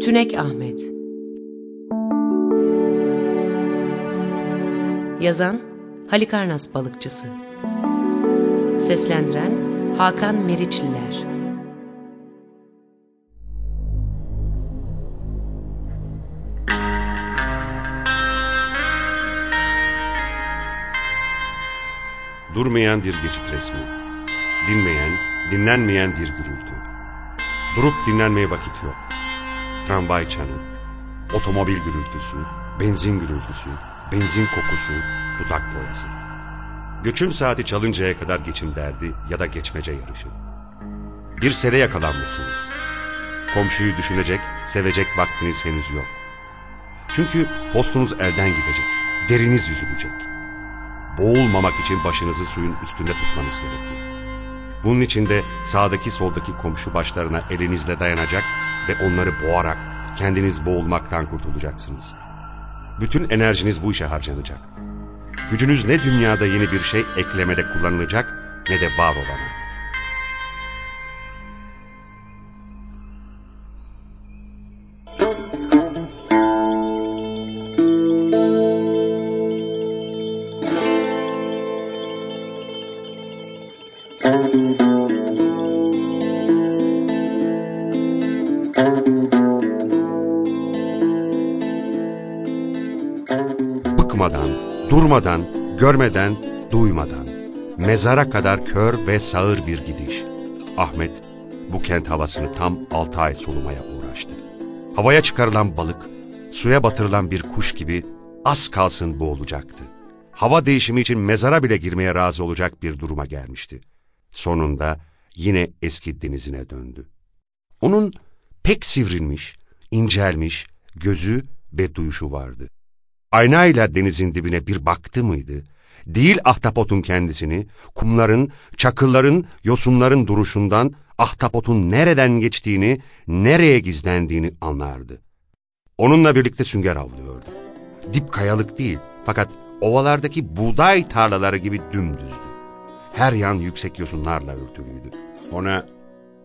Tünek Ahmet Yazan Halikarnas Balıkçısı Seslendiren Hakan Meriçliler Durmayan bir geçit resmi. Dinmeyen, dinlenmeyen bir gürültü. Durup dinlenmeye vakit yok. Tramvay çanı, otomobil gürültüsü, benzin gürültüsü, benzin kokusu, dudak boyası. Göçüm saati çalıncaya kadar geçim derdi ya da geçmece yarışı. Bir sere yakalanmışsınız. Komşuyu düşünecek, sevecek vaktiniz henüz yok. Çünkü postunuz elden gidecek, deriniz yüzülecek. Boğulmamak için başınızı suyun üstünde tutmanız gerekli. Bunun için de sağdaki soldaki komşu başlarına elinizle dayanacak ve onları boğarak kendiniz boğulmaktan kurtulacaksınız. Bütün enerjiniz bu işe harcanacak. Gücünüz ne dünyada yeni bir şey eklemede kullanılacak ne de var olana. Bıkmadan, durmadan, görmeden, duymadan. Mezara kadar kör ve sağır bir gidiş. Ahmet bu kent havasını tam altı ay solumaya uğraştı. Havaya çıkarılan balık, suya batırılan bir kuş gibi az kalsın boğulacaktı. Hava değişimi için mezara bile girmeye razı olacak bir duruma gelmişti. Sonunda yine eski denizine döndü. Onun pek sivrilmiş, incelmiş, gözü ve duyuşu vardı. Aynayla denizin dibine bir baktı mıydı? Değil ahtapotun kendisini, kumların, çakılların, yosunların duruşundan ahtapotun nereden geçtiğini, nereye gizlendiğini anlardı. Onunla birlikte sünger avlıyordu. Dip kayalık değil fakat ovalardaki buğday tarlaları gibi dümdüzdü. Her yan yüksek yosunlarla örtülüydü. Ona,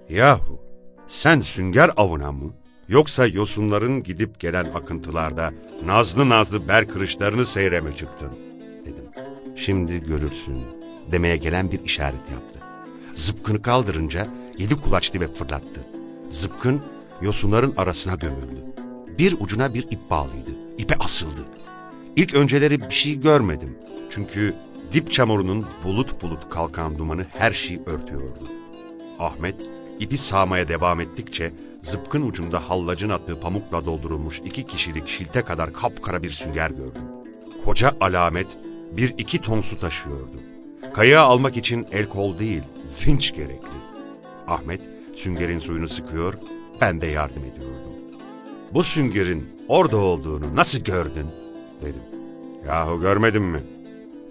yahu sen sünger avına mı? Yoksa yosunların gidip gelen akıntılarda nazlı nazlı ber kırışlarını seyre çıktın? Dedim. Şimdi görürsün demeye gelen bir işaret yaptı. Zıpkını kaldırınca yedi kulaç dibe fırlattı. Zıpkın yosunların arasına gömüldü. Bir ucuna bir ip bağlıydı. İpe asıldı. İlk önceleri bir şey görmedim. Çünkü dip çamurunun bulut bulut kalkan dumanı her şeyi örtüyordu. Ahmet ipi sağmaya devam ettikçe zıpkın ucunda hallacın attığı pamukla doldurulmuş iki kişilik şilte kadar kapkara bir sünger gördüm. Koca alamet bir iki ton su taşıyordu. Kayağı almak için el kol değil, vinç gerekli. Ahmet süngerin suyunu sıkıyor, ben de yardım ediyordum. Bu süngerin orada olduğunu nasıl gördün? dedim. Yahu görmedin mi?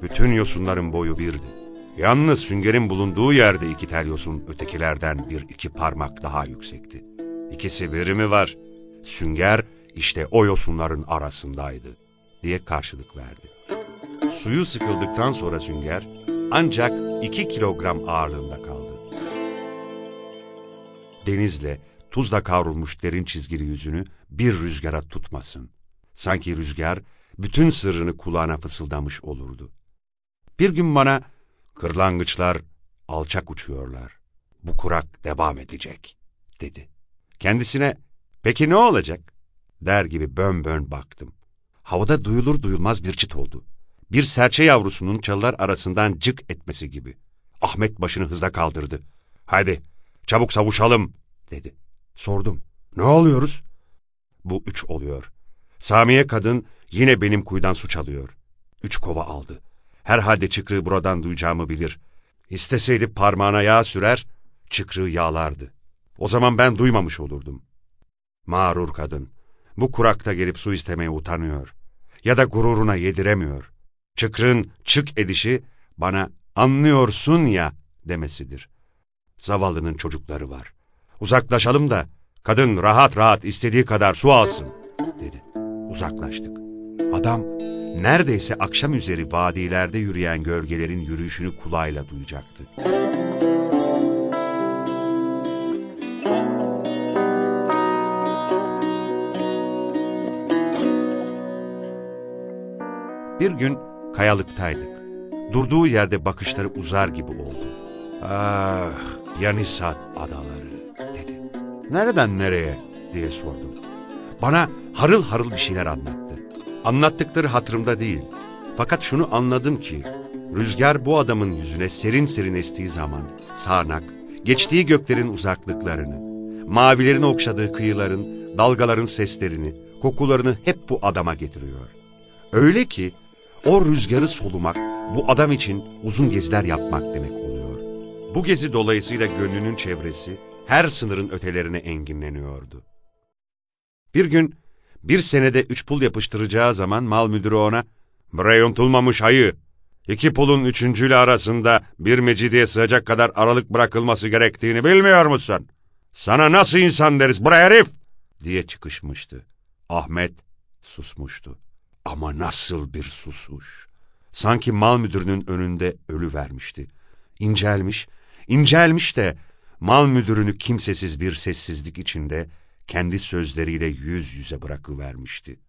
Bütün yosunların boyu birdi. Yalnız süngerin bulunduğu yerde iki tel yosun ötekilerden bir iki parmak daha yüksekti. İkisi bir mi var? Sünger işte o yosunların arasındaydı diye karşılık verdi. Suyu sıkıldıktan sonra sünger ancak iki kilogram ağırlığında kaldı. Denizle tuzla kavrulmuş derin çizgili yüzünü bir rüzgara tutmasın. Sanki rüzgar bütün sırrını kulağına fısıldamış olurdu. Bir gün bana kırlangıçlar alçak uçuyorlar. Bu kurak devam edecek dedi. Kendisine peki ne olacak der gibi bön bön baktım. Havada duyulur duyulmaz bir çıt oldu. Bir serçe yavrusunun çalılar arasından cık etmesi gibi. Ahmet başını hızla kaldırdı. Hadi çabuk savuşalım dedi. Sordum. Ne oluyoruz? Bu üç oluyor. Samiye kadın yine benim kuyudan su çalıyor. Üç kova aldı. Herhalde çıkrığı buradan duyacağımı bilir. İsteseydi parmağına yağ sürer, çıkrığı yağlardı. O zaman ben duymamış olurdum. Mağrur kadın, bu kurakta gelip su istemeye utanıyor. Ya da gururuna yediremiyor. Çıkrın çık edişi bana anlıyorsun ya demesidir. Zavallının çocukları var. Uzaklaşalım da kadın rahat rahat istediği kadar su alsın dedi. Uzaklaştık. Adam neredeyse akşam üzeri vadilerde yürüyen gölgelerin yürüyüşünü kulağıyla duyacaktı. Bir gün kayalıktaydık. Durduğu yerde bakışları uzar gibi oldu. Ah, Yanisat adaları dedi. Nereden nereye diye sordum. Bana harıl harıl bir şeyler anlattı. Anlattıkları hatırımda değil. Fakat şunu anladım ki rüzgar bu adamın yüzüne serin serin estiği zaman sağanak, geçtiği göklerin uzaklıklarını, mavilerin okşadığı kıyıların, dalgaların seslerini, kokularını hep bu adama getiriyor. Öyle ki o rüzgarı solumak bu adam için uzun geziler yapmak demek oluyor. Bu gezi dolayısıyla gönlünün çevresi her sınırın ötelerine enginleniyordu. Bir gün bir senede üç pul yapıştıracağı zaman mal müdürü ona ''Bre yuntulmamış ayı, iki pulun üçüncüyle arasında bir mecidiye sığacak kadar aralık bırakılması gerektiğini bilmiyor musun? Sana nasıl insan deriz bre herif?'' diye çıkışmıştı. Ahmet susmuştu. Ama nasıl bir susuş. Sanki mal müdürünün önünde ölü vermişti. İncelmiş, incelmiş de mal müdürünü kimsesiz bir sessizlik içinde kendi sözleriyle yüz yüze bırakıvermişti.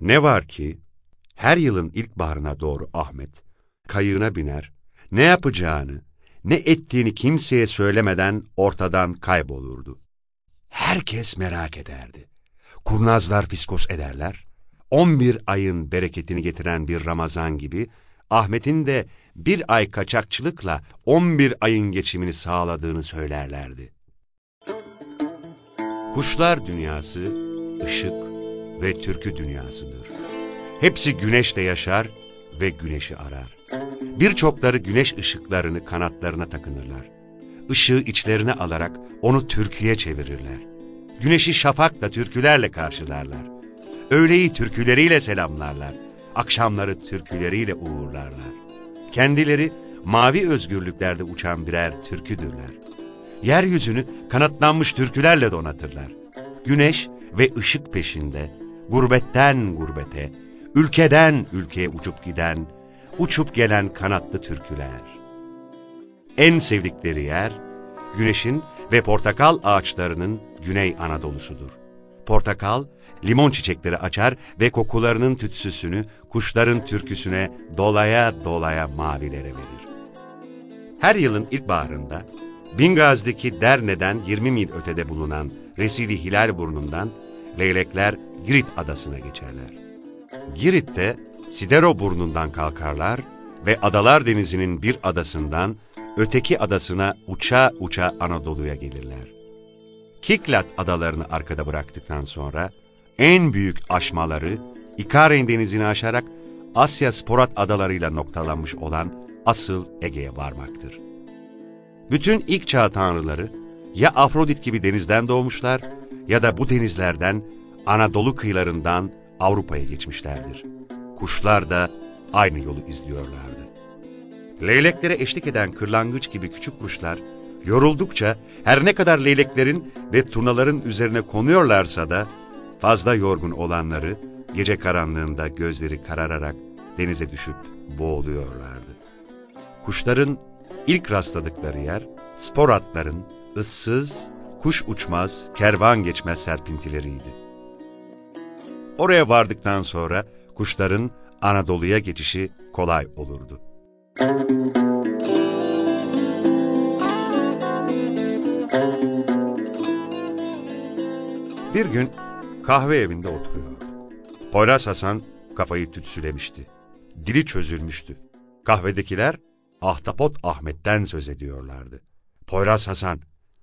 Ne var ki her yılın ilkbaharına doğru Ahmet kayığına biner, ne yapacağını, ne ettiğini kimseye söylemeden ortadan kaybolurdu. Herkes merak ederdi. Kurnazlar fiskos ederler, 11 ayın bereketini getiren bir Ramazan gibi Ahmet'in de bir ay kaçakçılıkla 11 ayın geçimini sağladığını söylerlerdi. Kuşlar dünyası ışık ve türkü dünyasıdır. Hepsi güneşte yaşar ve güneşi arar. Birçokları güneş ışıklarını kanatlarına takınırlar. Işığı içlerine alarak onu türküye çevirirler. Güneşi şafakla türkülerle karşılarlar. Öğleyi türküleriyle selamlarlar. Akşamları türküleriyle uğurlarlar. Kendileri mavi özgürlüklerde uçan birer türküdürler. Yeryüzünü kanatlanmış türkülerle donatırlar. Güneş ve ışık peşinde, gurbetten gurbete, ülkeden ülkeye uçup giden, uçup gelen kanatlı türküler. En sevdikleri yer, güneşin ve portakal ağaçlarının Güney Anadolu'sudur. Portakal, limon çiçekleri açar ve kokularının tütsüsünü kuşların türküsüne dolaya dolaya mavilere verir. Her yılın ilkbaharında Bingaz'daki Derne'den 20 mil ötede bulunan Resili Hilal burnundan leylekler Girit adasına geçerler. Girit'te Sidero burnundan kalkarlar ve Adalar Denizi'nin bir adasından öteki adasına uça uça Anadolu'ya gelirler. Kiklat adalarını arkada bıraktıktan sonra en büyük aşmaları İkaren denizini aşarak Asya Sporat adalarıyla noktalanmış olan asıl Ege'ye varmaktır. Bütün ilk çağ tanrıları ya Afrodit gibi denizden doğmuşlar ya da bu denizlerden Anadolu kıyılarından Avrupa'ya geçmişlerdir. Kuşlar da aynı yolu izliyorlardı. Leyleklere eşlik eden kırlangıç gibi küçük kuşlar yoruldukça her ne kadar leyleklerin ve turnaların üzerine konuyorlarsa da fazla yorgun olanları gece karanlığında gözleri karararak denize düşüp boğuluyorlardı. Kuşların ilk rastladıkları yer spor atların ıssız, kuş uçmaz, kervan geçmez serpintileriydi. Oraya vardıktan sonra kuşların Anadolu'ya geçişi kolay olurdu. Bir gün kahve evinde oturuyorduk. Poyraz Hasan kafayı tütsülemişti. Dili çözülmüştü. Kahvedekiler Ahtapot Ahmet'ten söz ediyorlardı. Poyraz Hasan,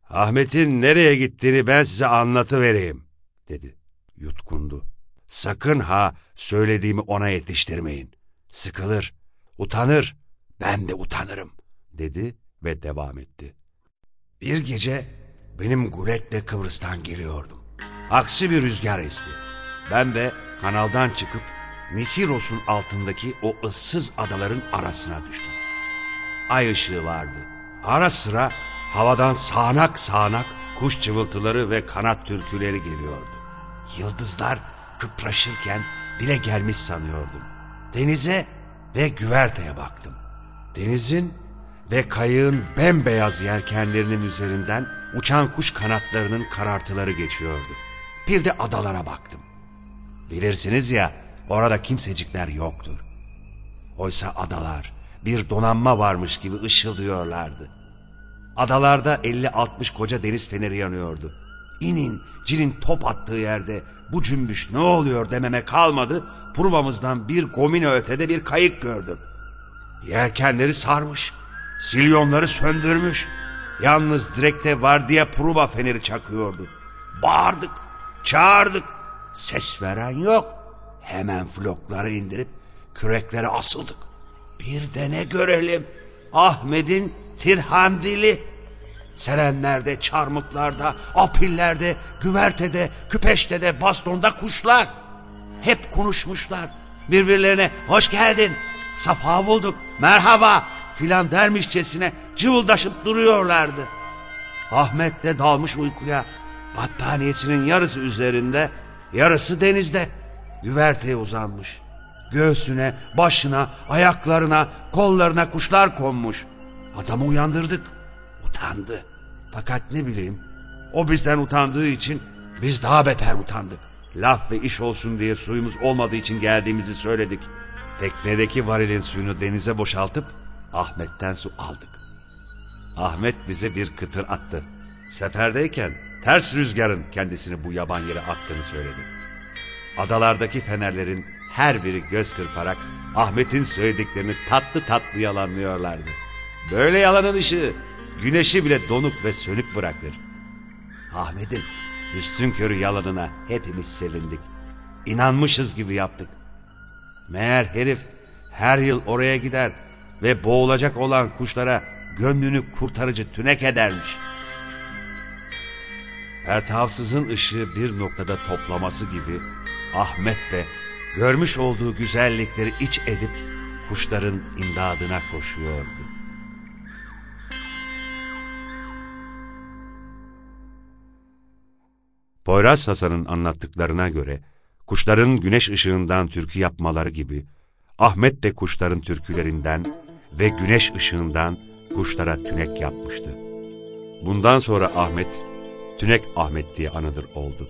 Ahmet'in nereye gittiğini ben size anlatıvereyim, dedi. Yutkundu. Sakın ha söylediğimi ona yetiştirmeyin. Sıkılır, utanır, ben de utanırım, dedi ve devam etti. Bir gece benim guletle Kıbrıs'tan geliyordum. Aksi bir rüzgar esti. Ben de kanaldan çıkıp Nisiros'un altındaki o ıssız adaların arasına düştüm. Ay ışığı vardı. Ara sıra havadan sağanak sağanak kuş cıvıltıları ve kanat türküleri geliyordu. Yıldızlar kıpraşırken bile gelmiş sanıyordum. Denize ve güverteye baktım. Denizin ve kayığın bembeyaz yelkenlerinin üzerinden uçan kuş kanatlarının karartıları geçiyordu. Bir de adalara baktım. Bilirsiniz ya orada kimsecikler yoktur. Oysa adalar bir donanma varmış gibi ışıldıyorlardı. Adalarda 50-60 koca deniz feneri yanıyordu. İnin, cinin top attığı yerde bu cümbüş ne oluyor dememe kalmadı. Provamızdan bir gomine ötede bir kayık gördüm. Yelkenleri sarmış, silyonları söndürmüş. Yalnız direkte vardiya prova feneri çakıyordu. Bağırdık, çağırdık. Ses veren yok. Hemen flokları indirip küreklere asıldık. Bir de ne görelim? Ahmet'in tirhandili. Serenlerde, çarmıklarda, apillerde, güvertede, küpeşte de, bastonda kuşlar. Hep konuşmuşlar. Birbirlerine hoş geldin, safa bulduk, merhaba filan dermişçesine cıvıldaşıp duruyorlardı. Ahmet de dalmış uykuya. Battaniyesinin yarısı üzerinde, yarısı denizde. Güverteye uzanmış. Göğsüne, başına, ayaklarına, kollarına kuşlar konmuş. Adamı uyandırdık. Utandı. Fakat ne bileyim, o bizden utandığı için biz daha beter utandık. Laf ve iş olsun diye suyumuz olmadığı için geldiğimizi söyledik. Teknedeki varilin suyunu denize boşaltıp Ahmet'ten su aldık. Ahmet bize bir kıtır attı. Seferdeyken ters rüzgarın kendisini bu yaban yere attığını söyledi. Adalardaki fenerlerin her biri göz kırparak Ahmet'in söylediklerini tatlı tatlı yalanlıyorlardı. Böyle yalanın ışığı güneşi bile donuk ve sönük bırakır. Ahmet'in üstün körü yalanına hepimiz sevindik. İnanmışız gibi yaptık. Meğer herif her yıl oraya gider ve boğulacak olan kuşlara gönlünü kurtarıcı tünek edermiş. Ertavsızın ışığı bir noktada toplaması gibi Ahmet de görmüş olduğu güzellikleri iç edip kuşların imdadına koşuyordu. Poyraz Hasan'ın anlattıklarına göre kuşların güneş ışığından türkü yapmaları gibi Ahmet de kuşların türkülerinden ve güneş ışığından kuşlara tünek yapmıştı. Bundan sonra Ahmet, Tünek Ahmet diye anılır oldu.